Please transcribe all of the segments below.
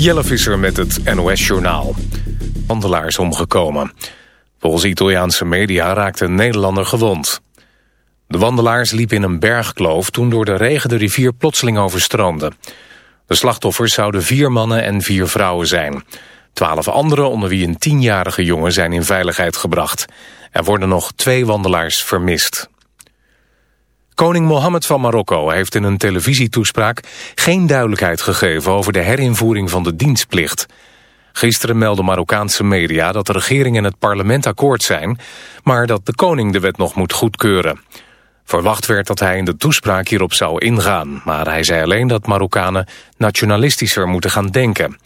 Jelle Visser met het NOS-journaal. Wandelaars omgekomen. Volgens Italiaanse media raakte een Nederlander gewond. De wandelaars liepen in een bergkloof toen door de regen de rivier plotseling overstroomde. De slachtoffers zouden vier mannen en vier vrouwen zijn. Twaalf anderen, onder wie een tienjarige jongen, zijn in veiligheid gebracht. Er worden nog twee wandelaars vermist. Koning Mohammed van Marokko heeft in een televisietoespraak geen duidelijkheid gegeven over de herinvoering van de dienstplicht. Gisteren meldden Marokkaanse media dat de regering en het parlement akkoord zijn, maar dat de koning de wet nog moet goedkeuren. Verwacht werd dat hij in de toespraak hierop zou ingaan, maar hij zei alleen dat Marokkanen nationalistischer moeten gaan denken.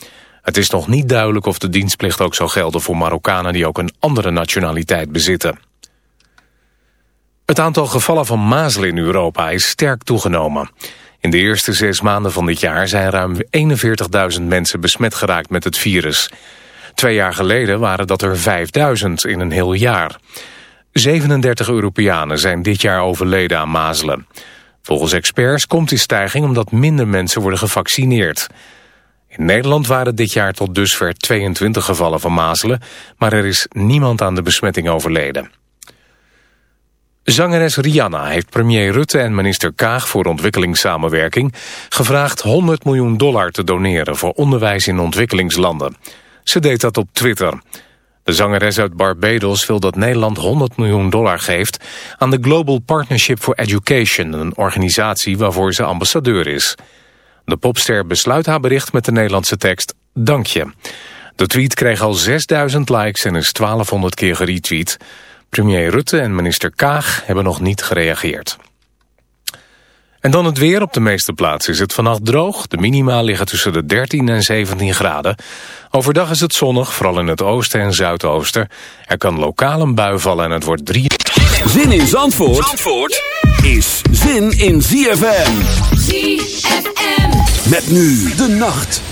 Het is nog niet duidelijk of de dienstplicht ook zou gelden voor Marokkanen die ook een andere nationaliteit bezitten. Het aantal gevallen van mazelen in Europa is sterk toegenomen. In de eerste zes maanden van dit jaar zijn ruim 41.000 mensen besmet geraakt met het virus. Twee jaar geleden waren dat er 5.000 in een heel jaar. 37 Europeanen zijn dit jaar overleden aan mazelen. Volgens experts komt die stijging omdat minder mensen worden gevaccineerd. In Nederland waren dit jaar tot dusver 22 gevallen van mazelen... maar er is niemand aan de besmetting overleden. Zangeres Rihanna heeft premier Rutte en minister Kaag voor ontwikkelingssamenwerking gevraagd 100 miljoen dollar te doneren voor onderwijs in ontwikkelingslanden. Ze deed dat op Twitter. De zangeres uit Barbados wil dat Nederland 100 miljoen dollar geeft aan de Global Partnership for Education, een organisatie waarvoor ze ambassadeur is. De popster besluit haar bericht met de Nederlandse tekst Dank je. De tweet kreeg al 6000 likes en is 1200 keer geretweet. Premier Rutte en minister Kaag hebben nog niet gereageerd. En dan het weer. Op de meeste plaatsen is het vannacht droog. De minima liggen tussen de 13 en 17 graden. Overdag is het zonnig, vooral in het oosten en zuidoosten. Er kan lokaal een bui vallen en het wordt 3... Zin in Zandvoort, Zandvoort is zin in ZFM. ZFM. Met nu de nacht.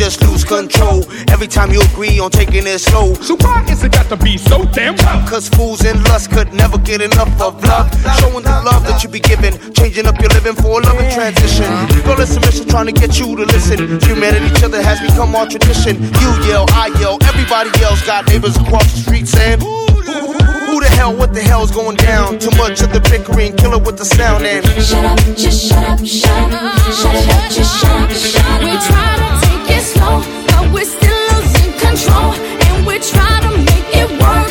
just lose control every time you agree on taking it slow? So why is it got to be so damn tough? Cause fools and lust could never get enough of love. Showing the love that you be giving, changing up your living for a loving transition. Girl, it's a mission trying to get you to listen. Humanity, each other has become our tradition. You yell, I yell, everybody yells. Got neighbors across the street saying, who the hell, what the hell's going down? Too much of the bickering, kill it with the sound and Shut up, just shut up, shut up, shut up, just shut up, shut up. We try to take it slow, but we're still losing control, and we try to make it work,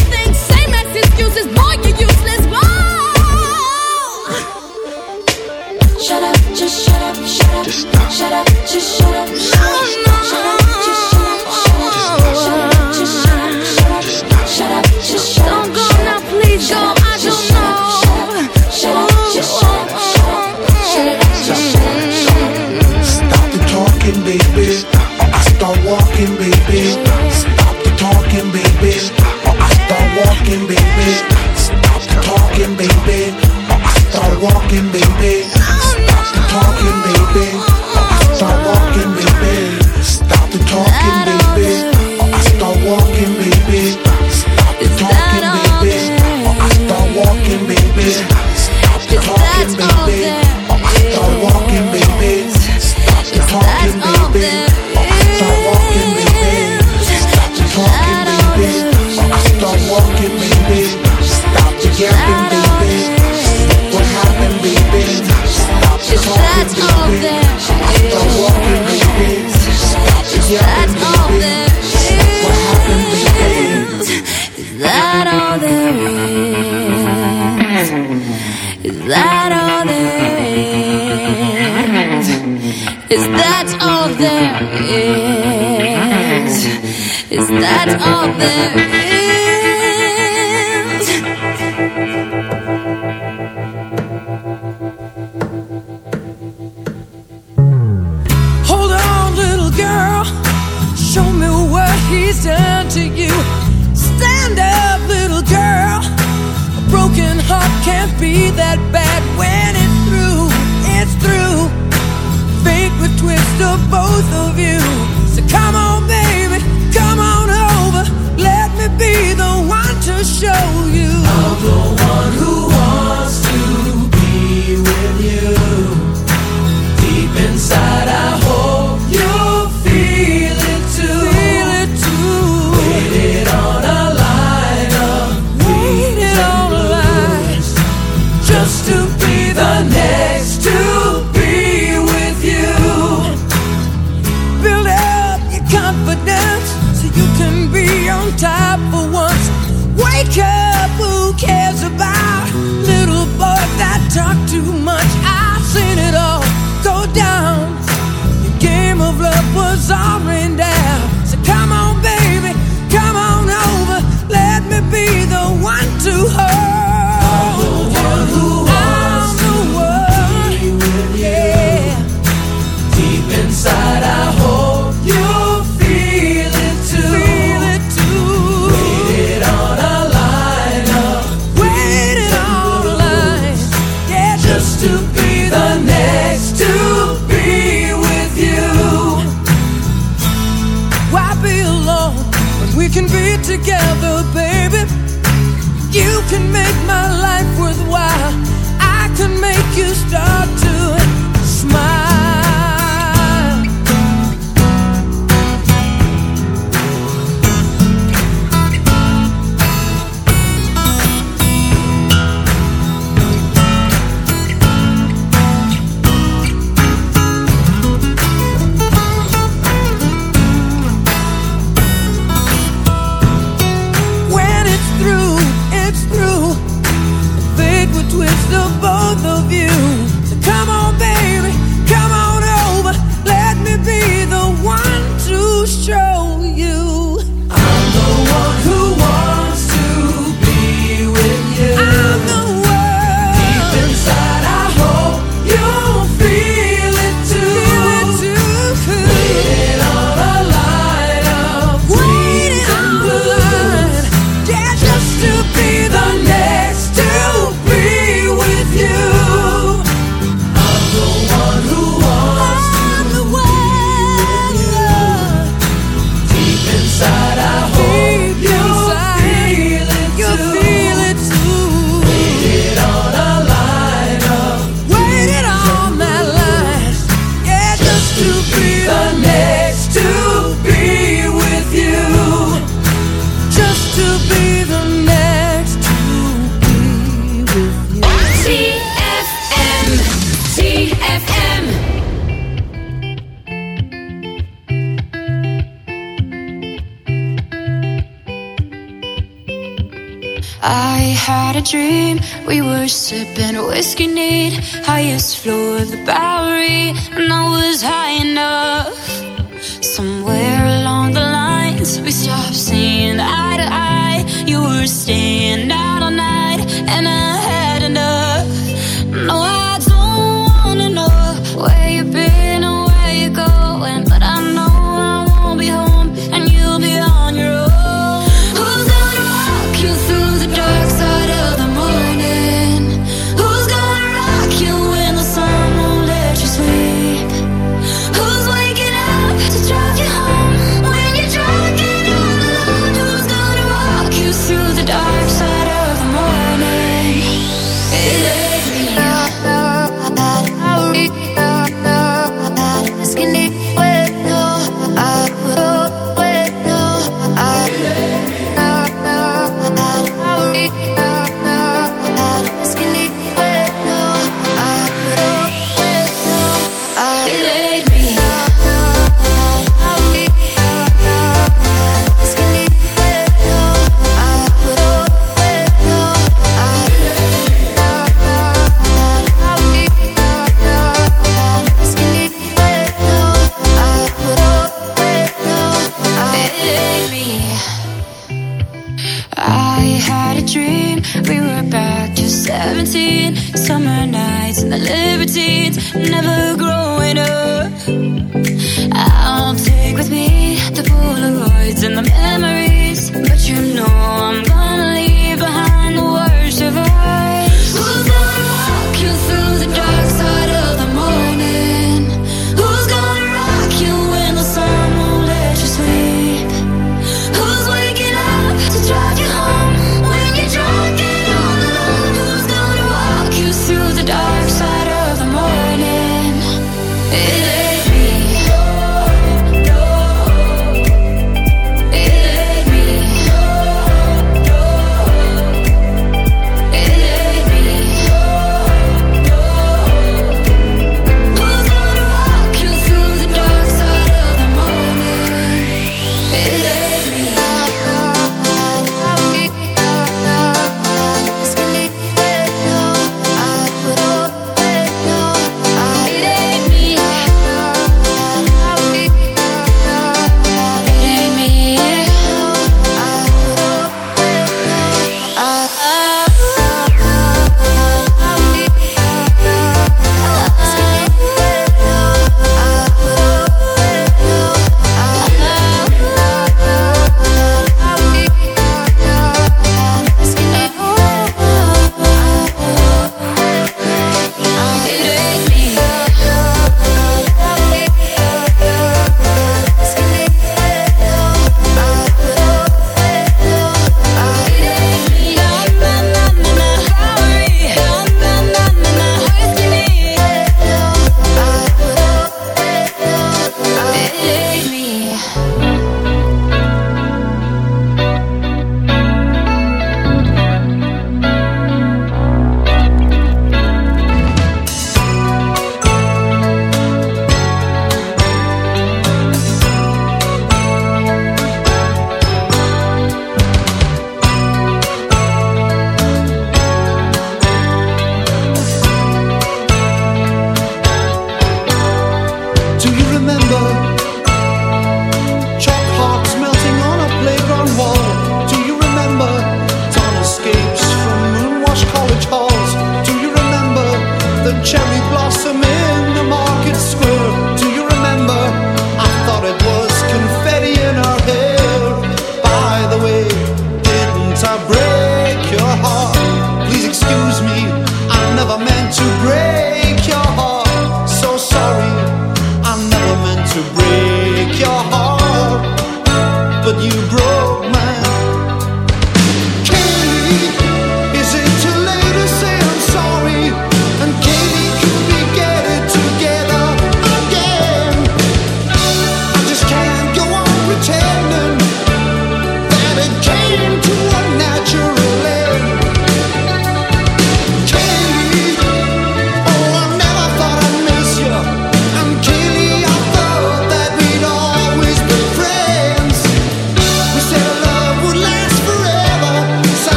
Todo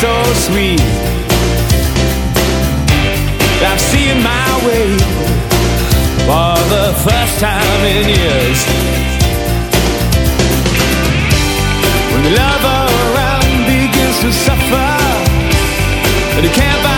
so sweet. I'm seeing my way For the first time in years. When the love around begins to suffer but you can't buy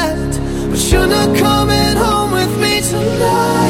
should've coming home with me tonight.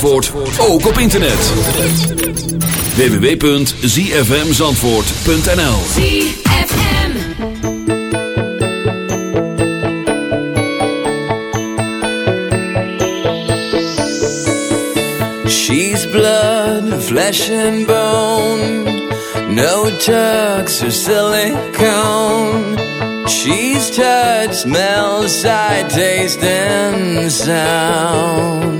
Zandvoort ook op internet. www.zfmzandvoort.nl ZFM She's blood, flesh and bone No tucks or silicone She's touch, smell, sight, taste, and sound.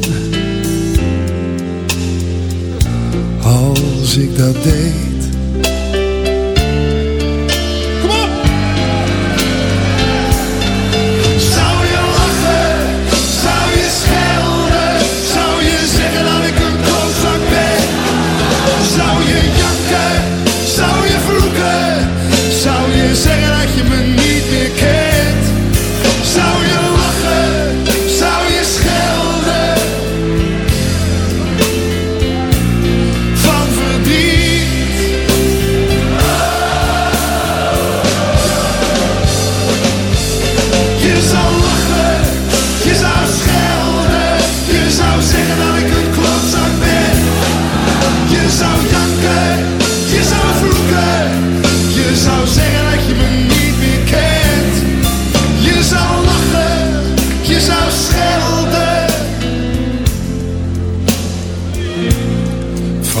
Als ik dat deed.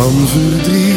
Van verdriet.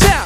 Shock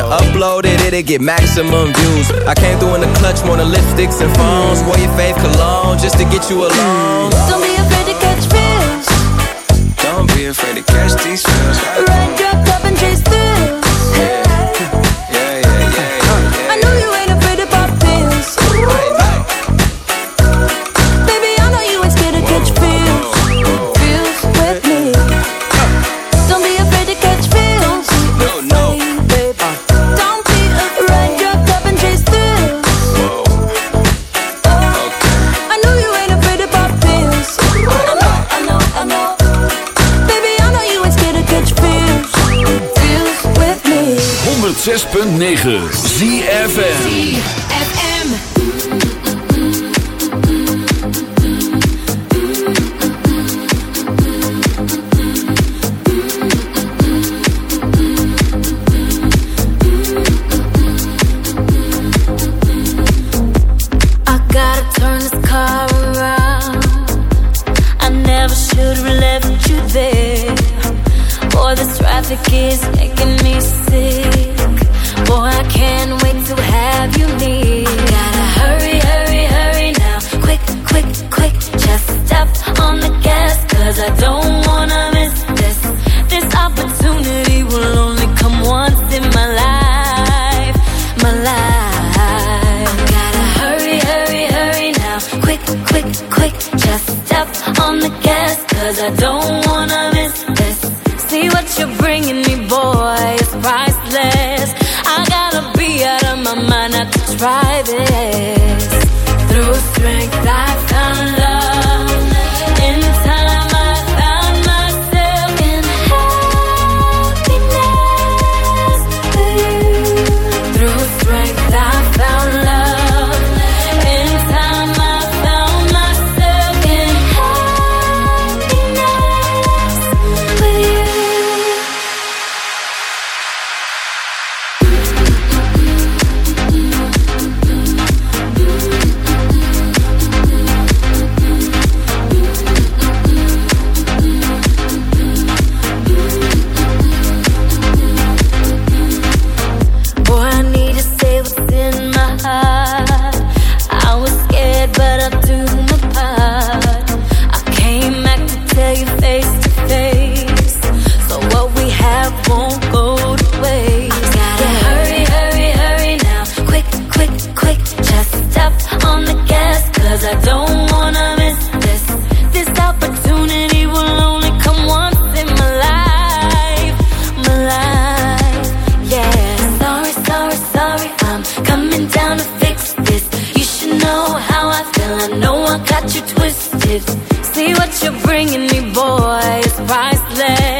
and upload it, it'll get maximum views. I came through in the clutch more than lipsticks and phones. Wore your fave cologne just to get you alone. Don't be afraid to catch feels. Don't be afraid to catch these feels. Ride your cup and chase thrills. 106.9 ZFN Cause I don't wanna miss this. This opportunity will only come once in my life. My life, yeah. Sorry, sorry, sorry. I'm coming down to fix this. You should know how I feel. I know I got you twisted. See what you're bringing me, boy. It's priceless.